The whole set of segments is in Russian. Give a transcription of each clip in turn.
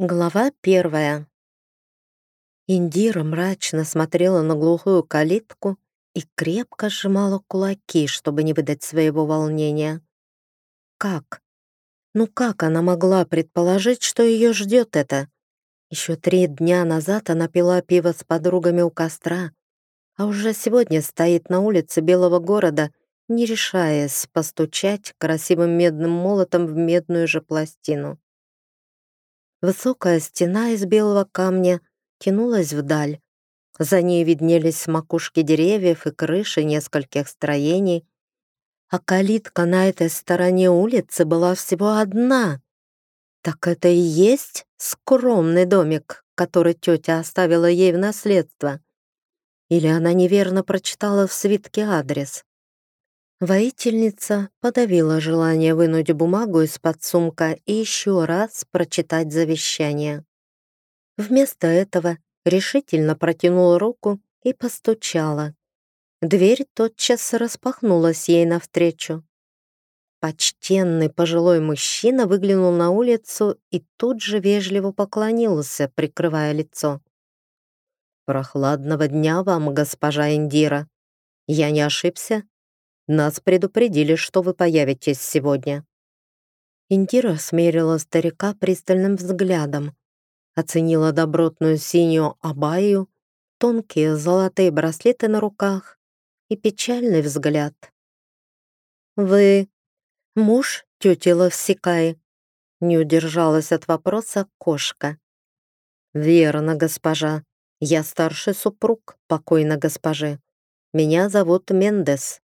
Глава первая. Индира мрачно смотрела на глухую калитку и крепко сжимала кулаки, чтобы не выдать своего волнения. Как? Ну как она могла предположить, что ее ждет это? Еще три дня назад она пила пиво с подругами у костра, а уже сегодня стоит на улице Белого города, не решаясь постучать красивым медным молотом в медную же пластину. Высокая стена из белого камня тянулась вдаль. За ней виднелись макушки деревьев и крыши нескольких строений, а калитка на этой стороне улицы была всего одна. Так это и есть скромный домик, который тетя оставила ей в наследство. Или она неверно прочитала в свитке адрес. Воительница подавила желание вынуть бумагу из-под сумка и еще раз прочитать завещание. Вместо этого решительно протянула руку и постучала. Дверь тотчас распахнулась ей навстречу. Почтенный пожилой мужчина выглянул на улицу и тут же вежливо поклонился, прикрывая лицо. «Прохладного дня вам, госпожа Индира. Я не ошибся?» Нас предупредили, что вы появитесь сегодня». Индира смерила старика пристальным взглядом, оценила добротную синюю абаю, тонкие золотые браслеты на руках и печальный взгляд. «Вы муж тети Лавсикаи?» Не удержалась от вопроса кошка. «Верно, госпожа. Я старший супруг покойной госпожи. Меня зовут Мендес».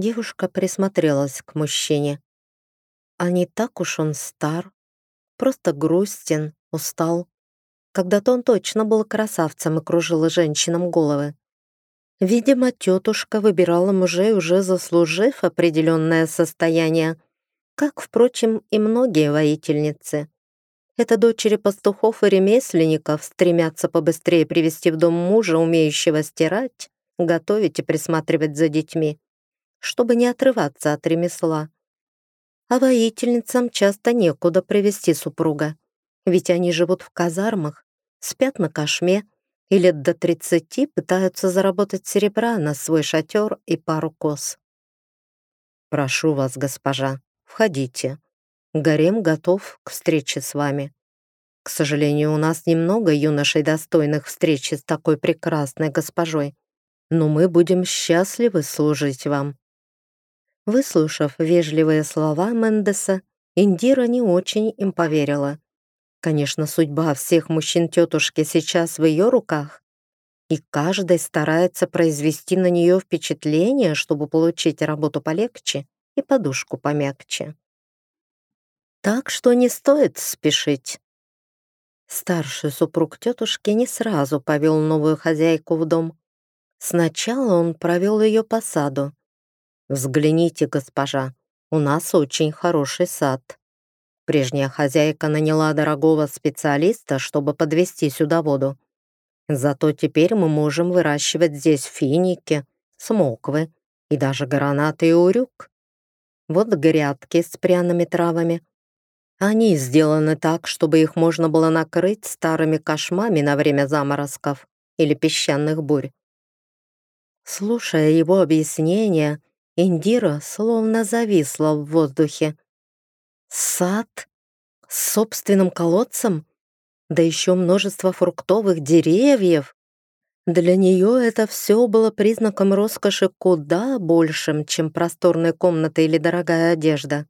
Девушка присмотрелась к мужчине. А не так уж он стар, просто грустен, устал. Когда-то он точно был красавцем и кружил женщинам головы. Видимо, тетушка выбирала мужей, уже заслужив определенное состояние, как, впрочем, и многие воительницы. Это дочери пастухов и ремесленников стремятся побыстрее привести в дом мужа, умеющего стирать, готовить и присматривать за детьми чтобы не отрываться от ремесла. А воительницам часто некуда привести супруга, ведь они живут в казармах, спят на кошме и лет до тридцати пытаются заработать серебра на свой шатер и пару коз. «Прошу вас, госпожа, входите. Гарем готов к встрече с вами. К сожалению, у нас немного юношей, достойных встречи с такой прекрасной госпожой, но мы будем счастливы служить вам». Выслушав вежливые слова Мендеса, Индира не очень им поверила. Конечно, судьба всех мужчин тетушки сейчас в ее руках, и каждый старается произвести на нее впечатление, чтобы получить работу полегче и подушку помягче. Так что не стоит спешить. Старший супруг тетушки не сразу повел новую хозяйку в дом. Сначала он провел ее по саду, «Взгляните, госпожа, у нас очень хороший сад. Прежняя хозяйка наняла дорогого специалиста, чтобы подвести сюда воду. Зато теперь мы можем выращивать здесь финики, смоквы и даже гранаты и урюк. Вот грядки с пряными травами. Они сделаны так, чтобы их можно было накрыть старыми кошмами на время заморозков или песчаных бурь. Слушая его объяснения, Индира словно зависла в воздухе. Сад? С собственным колодцем? Да еще множество фруктовых деревьев. Для нее это все было признаком роскоши куда большим, чем просторная комната или дорогая одежда.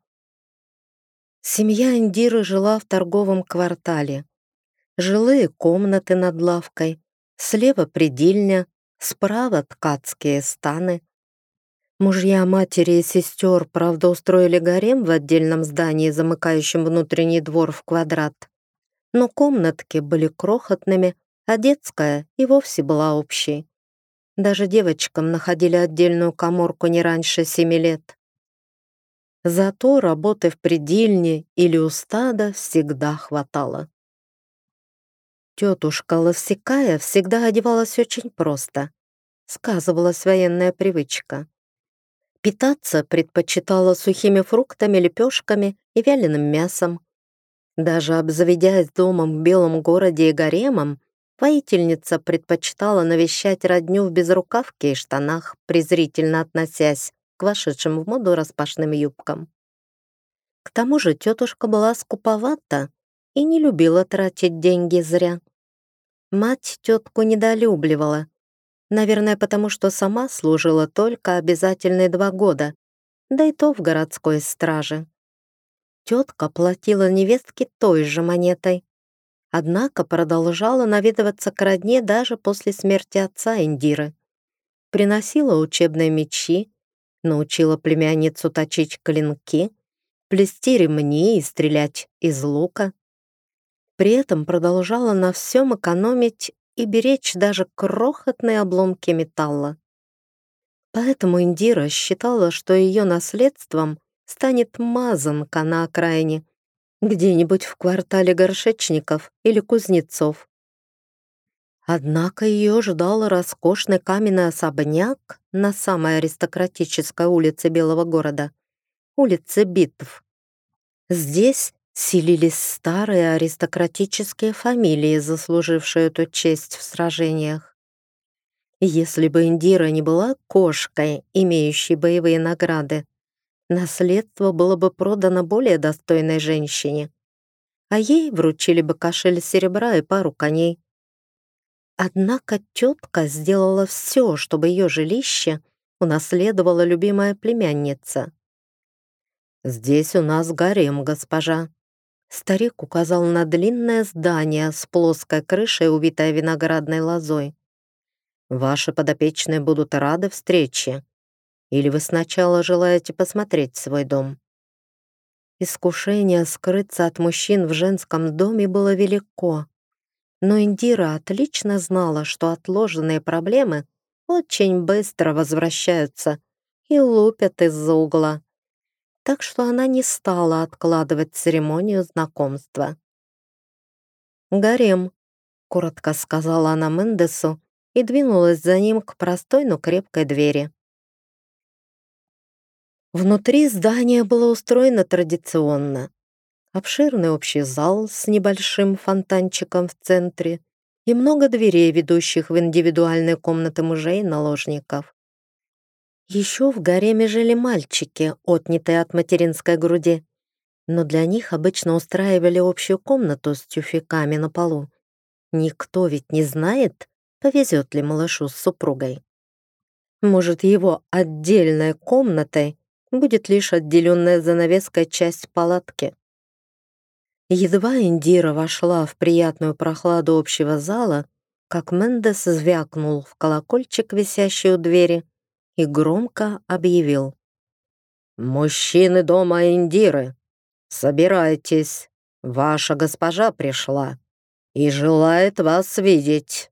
Семья Индиры жила в торговом квартале. Жилые комнаты над лавкой, слева предельня, справа ткацкие станы, Мужья матери и сестер, правда, устроили гарем в отдельном здании, замыкающем внутренний двор в квадрат. Но комнатки были крохотными, а детская и вовсе была общей. Даже девочкам находили отдельную коморку не раньше семи лет. Зато работы в предельне или у стада всегда хватало. Тетушка Ловсекая всегда одевалась очень просто. Сказывалась военная привычка. Питаться предпочитала сухими фруктами, лепешками и вяленым мясом. Даже обзаведясь домом в белом городе и гаремом, воительница предпочитала навещать родню в безрукавке и штанах, презрительно относясь к вошедшим в моду распашным юбкам. К тому же тетушка была скуповата и не любила тратить деньги зря. Мать тетку недолюбливала, наверное, потому что сама служила только обязательные два года, да и то в городской страже. Тетка платила невестке той же монетой, однако продолжала наведываться к родне даже после смерти отца Индиры. Приносила учебные мечи, научила племянницу точить клинки, плести ремни и стрелять из лука. При этом продолжала на всем экономить и беречь даже крохотные обломки металла. Поэтому Индира считала, что ее наследством станет мазанка на окраине, где-нибудь в квартале горшечников или кузнецов. Однако ее ждал роскошный каменный особняк на самой аристократической улице Белого города, улице Битв. Здесь селились старые аристократические фамилии, заслужившие эту честь в сражениях. Если бы Индира не была кошкой, имеющей боевые награды, наследство было бы продано более достойной женщине, а ей вручили бы кошель серебра и пару коней. Однако тетка сделала все, чтобы ее жилище унаследовала любимая племянница. «Здесь у нас гарем, госпожа». Старик указал на длинное здание с плоской крышей, увитой виноградной лозой. «Ваши подопечные будут рады встрече. Или вы сначала желаете посмотреть свой дом?» Искушение скрыться от мужчин в женском доме было велико. Но Индира отлично знала, что отложенные проблемы очень быстро возвращаются и лупят из-за угла так что она не стала откладывать церемонию знакомства. «Гарем», — коротко сказала она Мендесу и двинулась за ним к простой, но крепкой двери. Внутри здания было устроено традиционно. Обширный общий зал с небольшим фонтанчиком в центре и много дверей, ведущих в индивидуальные комнаты мужей и наложников. Еще в гареме жили мальчики, отнятые от материнской груди, но для них обычно устраивали общую комнату с тюфяками на полу. Никто ведь не знает, повезет ли малышу с супругой. Может, его отдельной комнатой будет лишь отделенная занавеской часть палатки. Едва Индира вошла в приятную прохладу общего зала, как Мендес звякнул в колокольчик, висящий у двери, и громко объявил. «Мужчины дома Индиры, собирайтесь, ваша госпожа пришла и желает вас видеть».